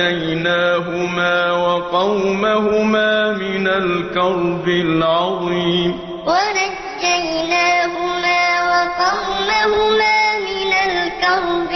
ونجيناهما وقومهما من الكرب العظيم. ونجيناهما وقومهما من الكرب